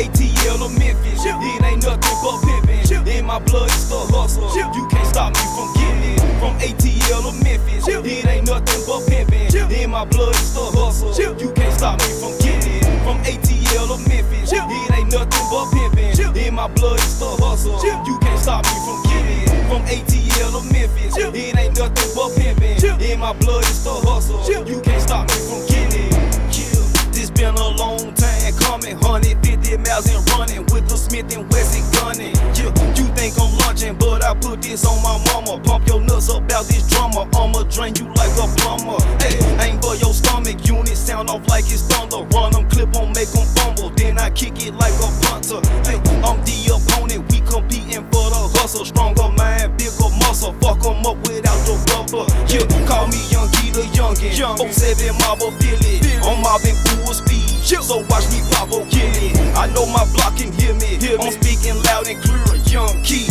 ATL to Memphis, it ain't nothing but pimpin'. In my blood, it's the hustle. You can't stop me from getting it. From ATL to Memphis, it ain't nothing but pimpin'. In my blood, it's the hustle. You can't stop me from getting it. From ATL to Memphis, it ain't nothing but pimpin'. In my blood, it's the hustle. You can't stop me from getting it. From ATL to Memphis, it ain't nothing but pimpin'. In my blood, it's the hustle. You can't stop me from but I put this on my mama. Pump your nuts about this drama. I'ma drain you like a plumber. Hey, aim for your stomach. Unit sound off like it's thunder. Run them, clip on, make them fumble. Then I kick it like a punter. Hey, I'm the opponent. We competing for the hustle. Stronger mind, bigger muscle. Fuck 'em up without the rubber. Yeah, call me Young Key the Youngin. 07 Marble Billy. I'm mobbing full speed. So watch me pop get it. I know my block can hear me. I'm speaking loud and clear. Young Key,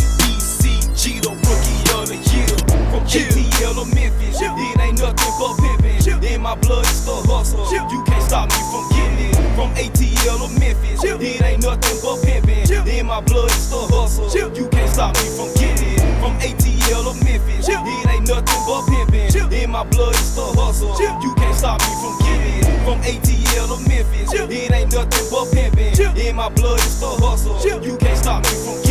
The rookie of the year. From ATL to Memphis, it ain't nothing but pimpin'. In my blood, it's the hustle. You can't stop me from getting it. From ATL to Memphis, it ain't nothing but pimpin'. In my blood, it's the hustle. You can't stop me from getting it. From ATL to Memphis, it ain't nothing but pimpin'. In my blood, it's the hustle. You can't stop me from getting it. From ATL to Memphis, it ain't nothing but pimpin'. In my blood, it's the hustle. You can't stop me from getting it.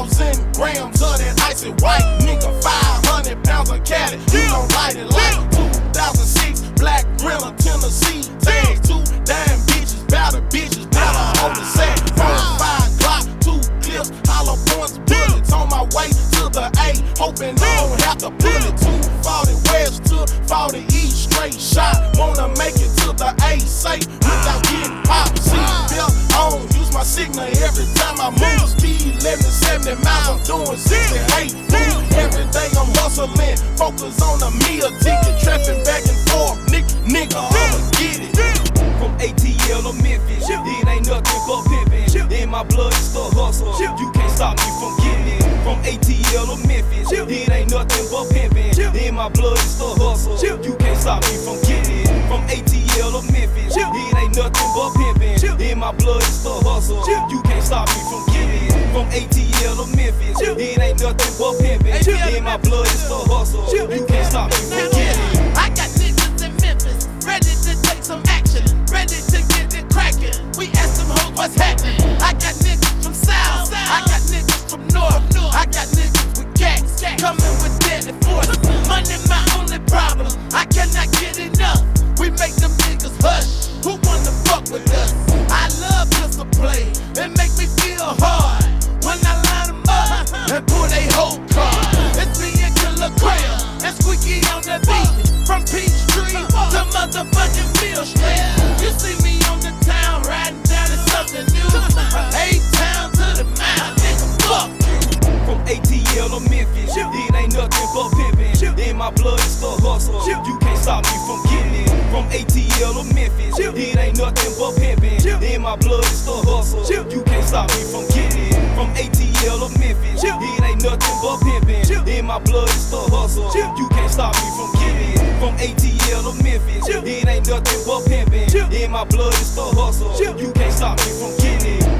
1,000 grams of that icy white. Nigga, 500 pounds of caddy. You don't light it like 2006. Black Grinner, Tennessee. Tags, two damn bitches. Battle bitches. Battle on the set. Four, five Glock, two clips. Hollow points, bullets on my way to the A. Hoping I don't have to pull it. 240 west to 40 east. Straight shot. Wanna make it to the A safe without getting popped. 70 miles. I'm doing 68. Move every day. I'm hustling. Focus on the meal ticket. Trapping back and forth. Nigga, nigga, I'ma get it. From ATL to Memphis, it ain't nothing but pimpin'. In my blood, it's the hustle. You can't stop me from getting it. From ATL to Memphis, it ain't nothing but pimpin'. In my blood, it's the hustle. You can't stop me from getting it. From ATL to Memphis, it ain't nothing but pimpin'. In my blood, it's the hustle. You can't stop me from. ATL to Memphis, it ain't nothing but pimpin'. In my blood, it's the hustle. You can't stop me from getting. I got niggas in Memphis, ready to take some action, ready to get it crackin'. We ask them hoes what's happening. I got niggas from South, I got niggas from North, I got niggas with cats coming with deadly force. Money my only problem, I cannot get enough. We make them niggas hush. Who wanna fuck with us? My blood, it's the hustle. You can't stop me from getting it. From ATL to Memphis, it ain't nothing but pimpin'. In my blood, it's the hustle. You can't stop me from getting it. From ATL to Memphis, it ain't nothing but pimpin'. In my blood, it's the hustle. You can't stop me from getting it. From ATL to Memphis, it ain't nothing but pimpin'. In my blood, it's the hustle. You can't stop me from getting it.